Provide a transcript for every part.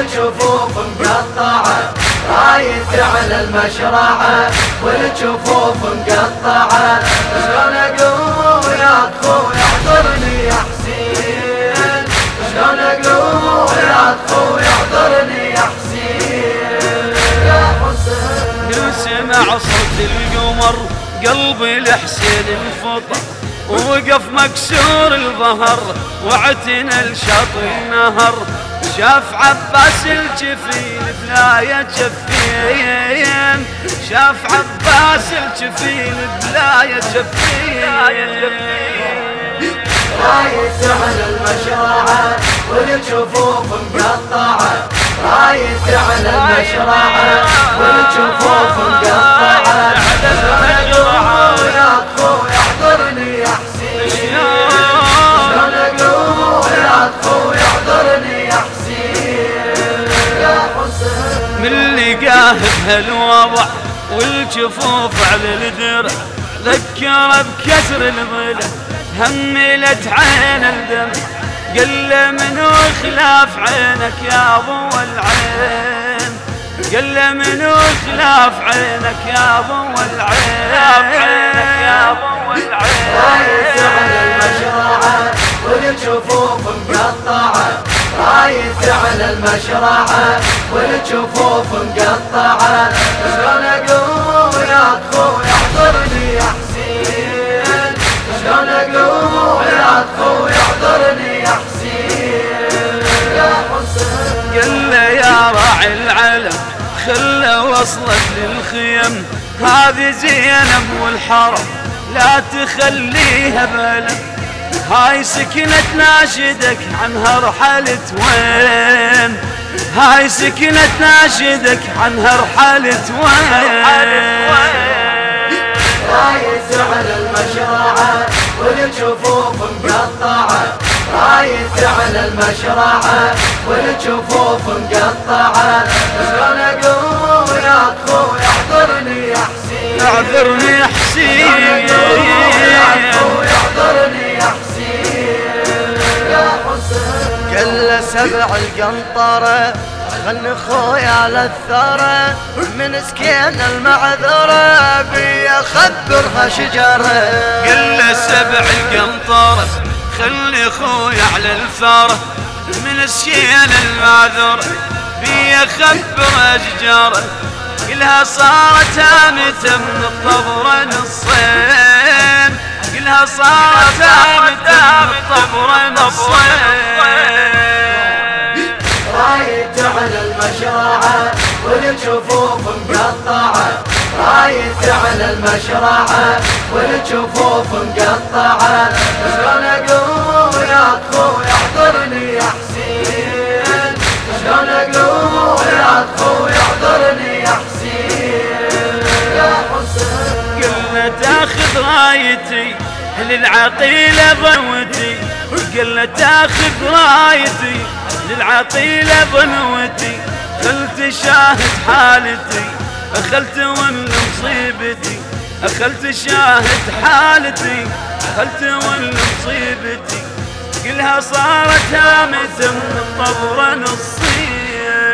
والجفوف مقطعة رايت على المشرعة. والجفوف مقطعة شلون اقوم يا أخوي احضرني يا حسين؟ شلون اقوم يا أخوي احضرني يا حسين؟ يا حسين. سمع صوت القمر قلبي الحسين انفطر ووقف مكسور الظهر واعتنى الشاطئ النهر شاف عباس الجفين بلا يجفين شاف عباس الجفين بلا يجفين رايت على المشرعة والجفوف مقطعة رايت على المشرعة والجفوف مقطعة بهالوضع والجفوف على الدرع. ذكر بكسر الضلع هملت عين الدمع قل منو خلاف عينك يا أبو العين؟ قل منو خلاف عينك يا أبو العين؟ يا أبو العين. على المشرعة والجفوف مقطعة رايت على المشرعة والجفوف مقطعة شلون اقوم يا أخوي احضرني يا حسين؟ شلون اقوم يا أخوي احضرني يا حسين؟ يا حسين. قل يا راعي العلم خله وصلت للخيم. هذه زينب والحرم لا تخليها بلم هاي سكنة تناشدك عنها رحلت وين؟ هاي سكنة تناشدك عنها رحلت وين؟ رايت على المشرعة والجفوف مقطعة. رايت على المشرعة والجفوف مقطعة. شلون اقوم يا أخوي اعذرني يا حسين. اعذرني يا حسين. سبع القنطرة خل خوي على الثرى. من سكين المعذرة بي خبرها شجرة. قل سبع القنطرة خلي خوي على الثارة من الشيل المعذور بي خبر اشجاره كلها صارت هامته من الطبرة نصين. كلها صارت هامته من الطبرة نصين. المشرعة والجفوف مقطعة. رايت على المشرعة والجفوف مقطعة. شلون اقوم يا أخوي احضرني يا حسين؟ شلون اقوم يا أخوي احضرني يا حسين؟ يا حسين. قلنا تاخذ رايتي للعقيلة ضنوتي قلنا تاخذ رايتي للعقيلة ضنوتي خلت شاهد حالتي أخلت ون مصيبتي. أخلت شاهد حالتي أخلت ون مصيبتي. كلها صارت هامة من الطبرة نصين.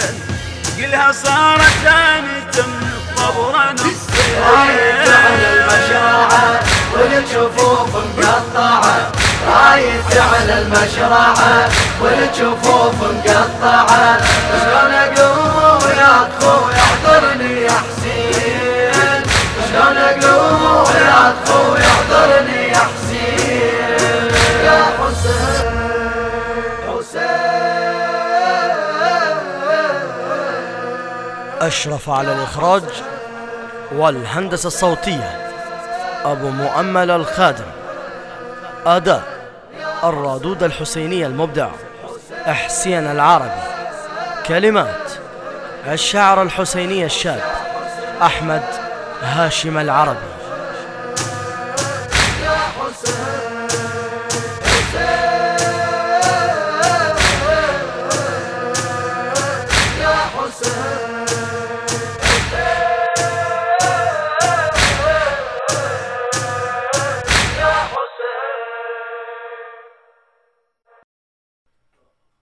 كلها صارت هامة من الطبرة نصين. رايت على المشرعة والجفوف مقطعة رايت على المشرعة والجفوف مقطعة شلون اقوم يا أخوي اعذرني يا حسين؟ شلون اقوم يا أخوي اعذرني يا حسين؟ يا حسين حسين. أشرف على الإخراج والهندسة الصوتية أبو مؤمل الخادم. أداء. الرادود الحسيني المبدع. حسين العربي كلمات. الشاعر الحسيني الشاب أحمد هاشم العربي. يا حسين.